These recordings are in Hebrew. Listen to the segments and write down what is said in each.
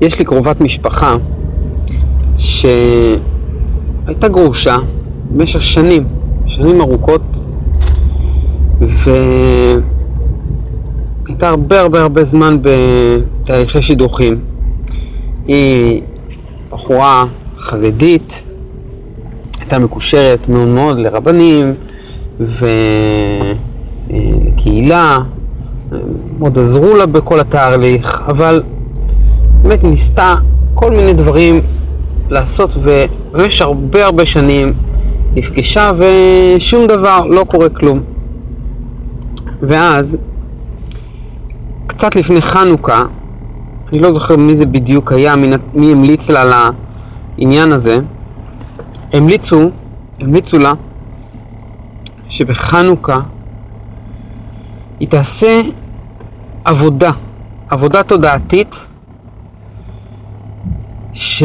יש לי קרובת משפחה שהייתה גרושה במשך שנים, שנים ארוכות, והייתה הרבה הרבה הרבה זמן בתהליכי שידוכים. היא בחורה חרדית, הייתה מקושרת מאוד מאוד לרבנים ולקהילה, מאוד עזרו לה בכל התהליך, אבל באמת ניסתה כל מיני דברים לעשות, ובמשך הרבה הרבה שנים נפגשה ושום דבר, לא קורה כלום. ואז, קצת לפני חנוכה, אני לא זוכר מי זה בדיוק היה, מי המליץ לה לעניין הזה, המליצו, המליצו לה שבחנוכה היא תעשה עבודה, עבודה תודעתית, ש...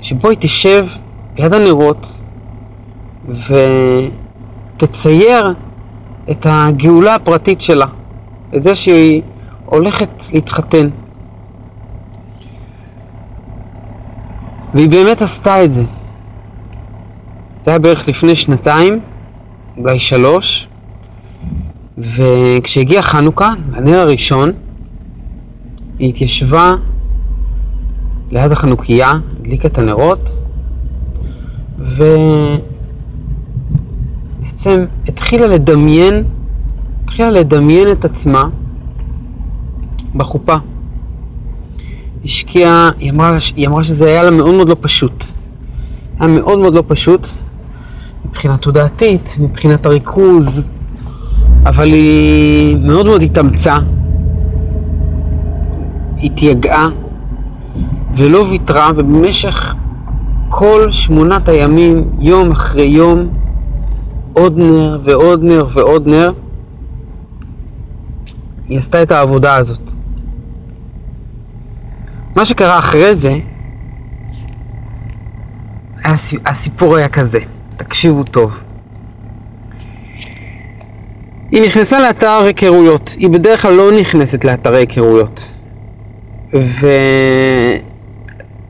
שבו היא תשב ליד הנרות ותצייר את הגאולה הפרטית שלה, את זה שהיא הולכת להתחתן. והיא באמת עשתה את זה. זה היה בערך לפני שנתיים, אולי שלוש, וכשהגיע חנוכה, הנר הראשון, היא התיישבה ליד החנוכיה, הדליקה את הנרות, ובעצם התחילה לדמיין, התחילה לדמיין את עצמה בחופה. השקיעה, היא אמרה, היא אמרה שזה היה לה מאוד מאוד לא פשוט. היה מאוד מאוד לא פשוט, מבחינה תודעתית, מבחינת הריכוז, אבל היא מאוד מאוד התאמצה, התייגעה ולא ויתרה, ובמשך כל שמונת הימים, יום אחרי יום, עוד נר ועוד נר ועוד נר, היא עשתה את העבודה הזאת. מה שקרה אחרי זה, הסיפור היה כזה. תקשיבו טוב. היא נכנסה לאתר היכרויות, היא בדרך כלל לא נכנסת לאתרי היכרויות,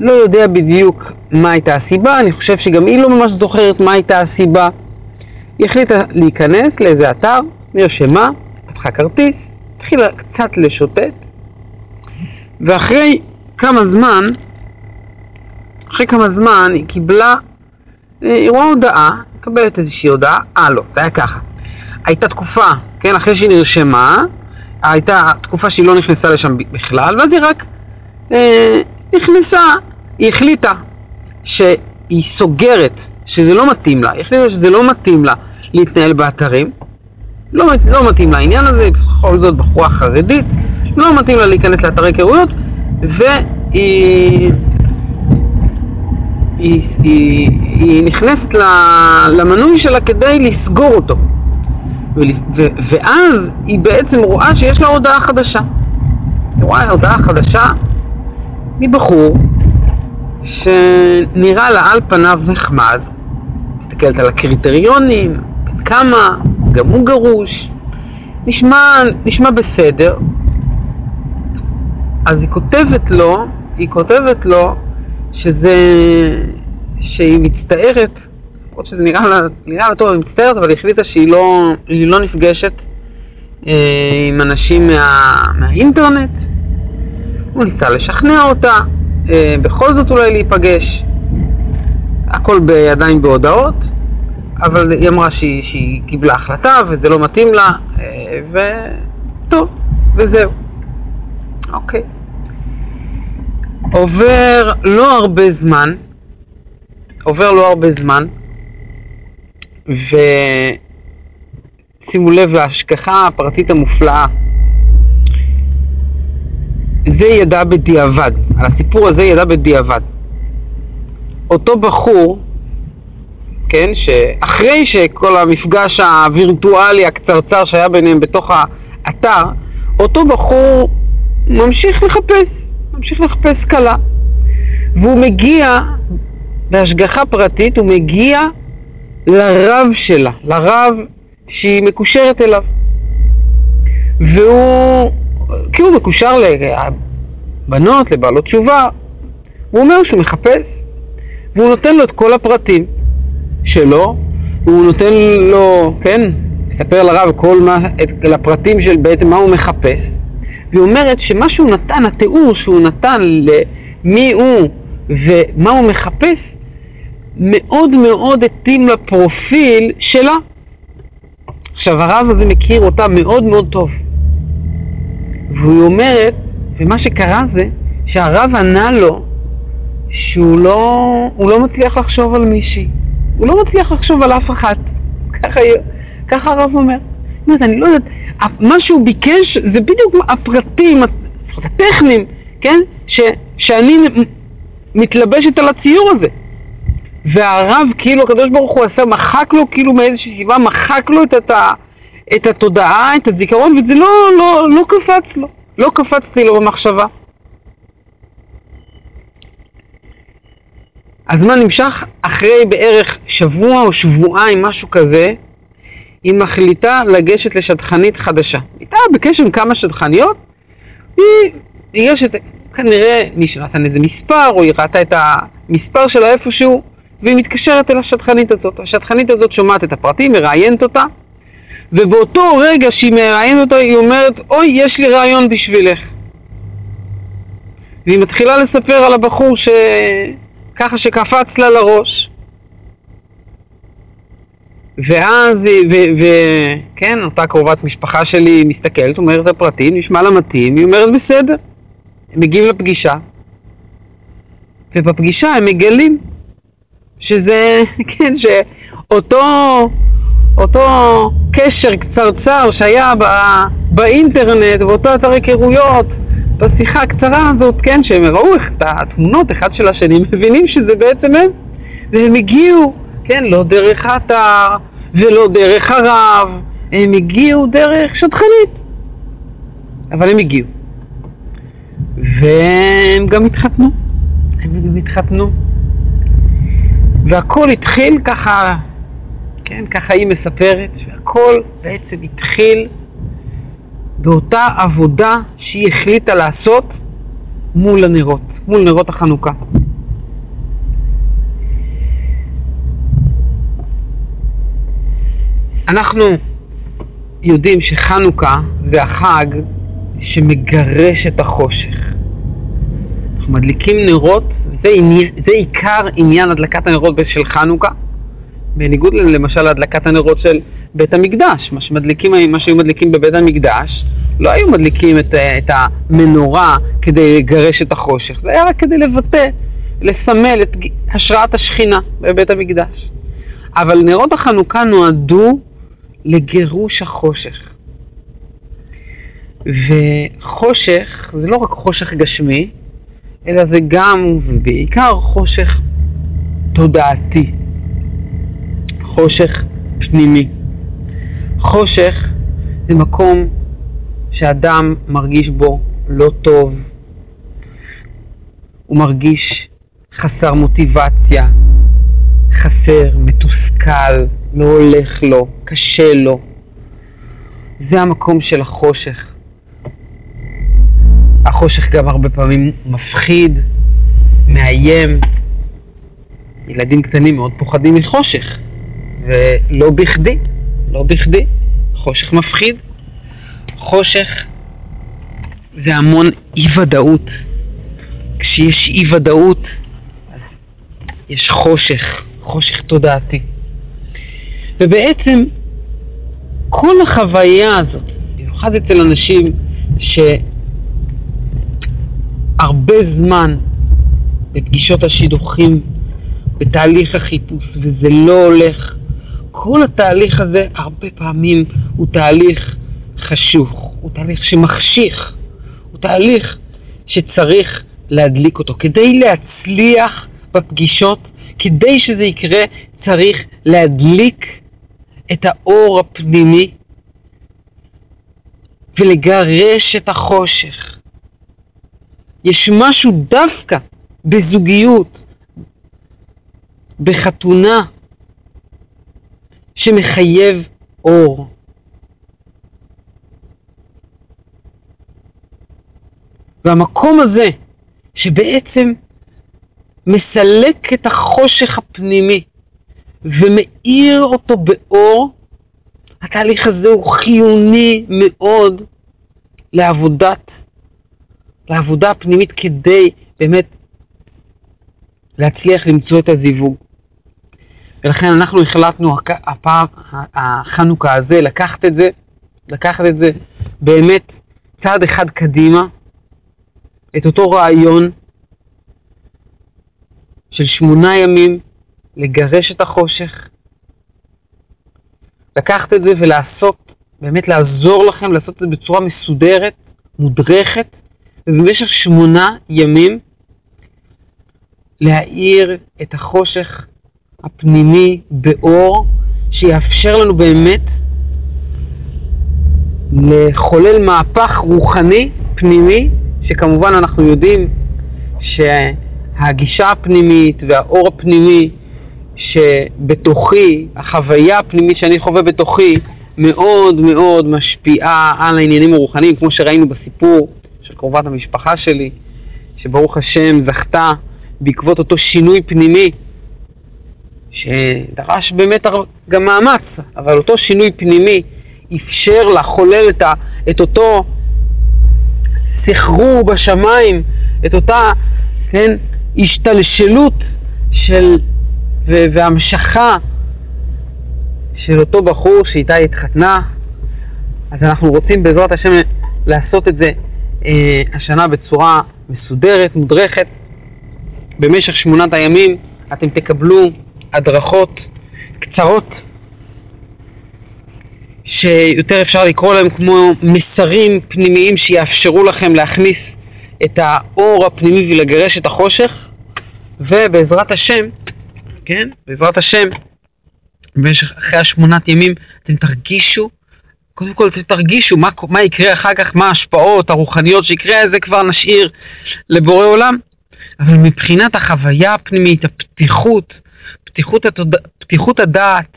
ולא יודע בדיוק מה הייתה הסיבה, אני חושב שגם היא לא ממש זוכרת מה הייתה הסיבה. היא החליטה להיכנס לאיזה אתר, נרשמה, פתחה כרטיס, התחילה קצת לשוטט, ואחרי כמה זמן, אחרי כמה זמן היא קיבלה היא רואה הודעה, מקבלת איזושהי הודעה, אה לא, זה היה ככה. הייתה תקופה, כן, אחרי שהיא נרשמה, הייתה תקופה שהיא לא נכנסה לשם בכלל, ואז היא רק אה, נכנסה, היא החליטה שהיא סוגרת, שזה לא מתאים לה, היא החליטה שזה לא מתאים לה להתנהל באתרים, לא, לא מתאים לה העניין הזה, בכל זאת בחורה חרדית, לא מתאים לה להיכנס לאתרי היכרויות, והיא... היא, היא, היא נכנסת למנוי שלה כדי לסגור אותו. ואז היא בעצם רואה שיש לה הודעה חדשה. היא רואה הודעה חדשה מבחור שנראה לה על פניו נחמד, מסתכלת על הקריטריונים, כמה, גם הוא גרוש, נשמע, נשמע בסדר, אז היא כותבת לו, היא כותבת לו שזה, שהיא מצטערת, למרות שזה נראה לה, נראה לה טוב, היא מצטערת, אבל היא החליטה שהיא לא, לא נפגשת אה, עם אנשים מה, מהאינטרנט. הוא ניסה לשכנע אותה, אה, בכל זאת אולי להיפגש. הכל עדיין בהודעות, אבל היא אמרה שהיא, שהיא קיבלה החלטה וזה לא מתאים לה, אה, וטוב, וזהו. אוקיי. עובר לא הרבה זמן, עובר לא הרבה זמן, ושימו לב להשגחה הפרטית המופלאה. זה ידע בדיעבד, על הסיפור הזה ידע בדיעבד. אותו בחור, כן, שאחרי שכל המפגש הווירטואלי הקצרצר שהיה ביניהם בתוך האתר, אותו בחור ממשיך לחפש. ממשיך לחפש כלה. והוא מגיע, בהשגחה פרטית, הוא מגיע לרב שלה, לרב שהיא מקושרת אליו. והוא, הוא מקושר בנות, לבעלות תשובה. הוא אומר שהוא מחפש, והוא נותן לו את כל הפרטים שלו, והוא נותן לו, כן, מספר לרב כל מה, את הפרטים של בעצם מה הוא מחפש. והיא אומרת שמה שהוא נתן, התיאור שהוא נתן למי הוא ומה הוא מחפש, מאוד מאוד התאים לפרופיל שלה. עכשיו, הרב הזה מכיר אותה מאוד מאוד טוב. והיא אומרת, ומה שקרה זה שהרב ענה לו שהוא לא, לא מצליח לחשוב על מישהי. הוא לא מצליח לחשוב על אף אחת. ככה, הרב אומר. אומרת, אני לא יודעת, מה שהוא ביקש זה בדיוק הפרטים, הטכניים, כן? ש, שאני מתלבשת על הציור הזה. והרב, כאילו, הקדוש ברוך הוא עשה, מחק לו, כאילו מאיזושהי סיבה, מחק לו את, ה, את התודעה, את הזיכרון, וזה לא, לא, לא קפץ לו, לא קפצתי לו במחשבה. הזמן נמשך אחרי בערך שבוע או שבועיים, משהו כזה, היא מחליטה לגשת לשדכנית חדשה. הייתה בקשר עם כמה שדכניות, היא ניגשת, כנראה מישהו נתן איזה מספר, או היא ראתה את המספר שלה איפשהו, והיא מתקשרת אל השדכנית הזאת. השדכנית הזאת שומעת את הפרטים, מראיינת אותה, ובאותו רגע שהיא מראיינת אותה, היא אומרת, אוי, יש לי רעיון בשבילך. והיא מתחילה לספר על הבחור ש... ככה שקפץ לה לראש. ואז, וכן, אותה קרובת משפחה שלי מסתכלת, אומרת הפרטים, נשמע לה מתאים, היא אומרת בסדר. הם מגיעים לפגישה, ובפגישה הם מגלים שזה, כן, שאותו אותו קשר קצרצר שהיה בא, באינטרנט, באותו אתר היכרויות, בשיחה הקצרה הזאת, כן, שהם ראו את התמונות אחד של השני, מבינים שזה בעצם הם, והם הגיעו, כן, לא דרך האתר ולא דרך הרב, הם הגיעו דרך שטחנית, אבל הם הגיעו. והם גם התחתנו, הם גם התחתנו. והכל התחיל ככה, כן, ככה היא מספרת, שהכל בעצם התחיל באותה עבודה שהיא החליטה לעשות מול הנרות, מול נרות החנוכה. אנחנו יודעים שחנוכה זה החג שמגרש את החושך. אנחנו מדליקים נרות, זה, עניין, זה עיקר עניין הדלקת הנרות של חנוכה, בניגוד למשל להדלקת הנרות של בית המקדש, מה שמדליקים, מה שהיו מדליקים בבית המקדש, לא היו מדליקים את, את המנורה כדי לגרש את החושך, זה היה רק כדי לבטא, לסמל את השראת השכינה בבית המקדש. אבל נרות החנוכה נועדו לגירוש החושך. וחושך זה לא רק חושך גשמי, אלא זה גם ובעיקר חושך תודעתי, חושך פנימי. חושך זה מקום שאדם מרגיש בו לא טוב, הוא מרגיש חסר מוטיבציה, חסר, מתוסכל, לא הולך לו, קשה לו. זה המקום של החושך. החושך גם הרבה פעמים מפחיד, מאיים. ילדים קטנים מאוד פוחדים מחושך, ולא בכדי, לא בכדי. חושך מפחיד. חושך זה המון אי-ודאות. כשיש אי-ודאות, יש חושך, חושך תודעתי. ובעצם כל החוויה הזאת, במיוחד אצל אנשים שהרבה זמן בפגישות השידוכים, בתהליך החיפוש, וזה לא הולך, כל התהליך הזה הרבה פעמים הוא תהליך חשוך, הוא תהליך שמחשיך, הוא תהליך שצריך להדליק אותו. כדי להצליח בפגישות, כדי שזה יקרה, צריך להדליק את האור הפנימי ולגרש את החושך. יש משהו דווקא בזוגיות, בחתונה, שמחייב אור. והמקום הזה, שבעצם מסלק את החושך הפנימי ומאיר אותו באור, התהליך הזה הוא חיוני מאוד לעבודת, לעבודה הפנימית כדי באמת להצליח למצוא את הזיווג. ולכן אנחנו החלטנו הפעם, החנוכה הזה, לקחת את זה, לקחת את זה באמת צעד אחד קדימה, את אותו רעיון של שמונה ימים לגרש את החושך, לקחת את זה ולעשות, באמת לעזור לכם לעשות את זה בצורה מסודרת, מודרכת, ובמשך שמונה ימים להאיר את החושך הפנימי באור שיאפשר לנו באמת לחולל מהפך רוחני פנימי, שכמובן אנחנו יודעים שהגישה הפנימית והאור הפנימי שבתוכי, החוויה הפנימית שאני חווה בתוכי, מאוד מאוד משפיעה על העניינים הרוחניים, כמו שראינו בסיפור של קרובת המשפחה שלי, שברוך השם זכתה בעקבות אותו שינוי פנימי, שדרש באמת גם מאמץ, אבל אותו שינוי פנימי אפשר לחולל את, ה, את אותו סחרור בשמיים, את אותה, כן, השתלשלות של, והמשכה של אותו בחור שאיתה התחתנה. אז אנחנו רוצים בעזרת השם לעשות את זה אה, השנה בצורה מסודרת, מודרכת. במשך שמונת הימים אתם תקבלו הדרכות קצרות שיותר אפשר לקרוא להם כמו מסרים פנימיים שיאפשרו לכם להכניס את האור הפנימי ולגרש את החושך. ובעזרת השם, כן, בעזרת השם, במשך אחרי השמונת ימים אתם תרגישו, קודם כל אתם תרגישו מה, מה יקרה אחר כך, מה ההשפעות הרוחניות שיקרה, זה כבר נשאיר לבורא עולם, אבל מבחינת החוויה הפנימית, הפתיחות, פתיחות, התוד... פתיחות הדעת,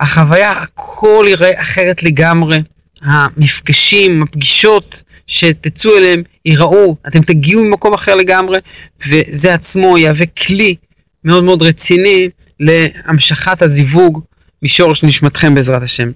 החוויה, הכל יראה אחרת לגמרי. המפגשים, הפגישות שתצאו אליהם ייראו, אתם תגיעו ממקום אחר לגמרי, וזה עצמו יהווה כלי מאוד מאוד רציני להמשכת הזיווג משורש נשמתכם בעזרת השם.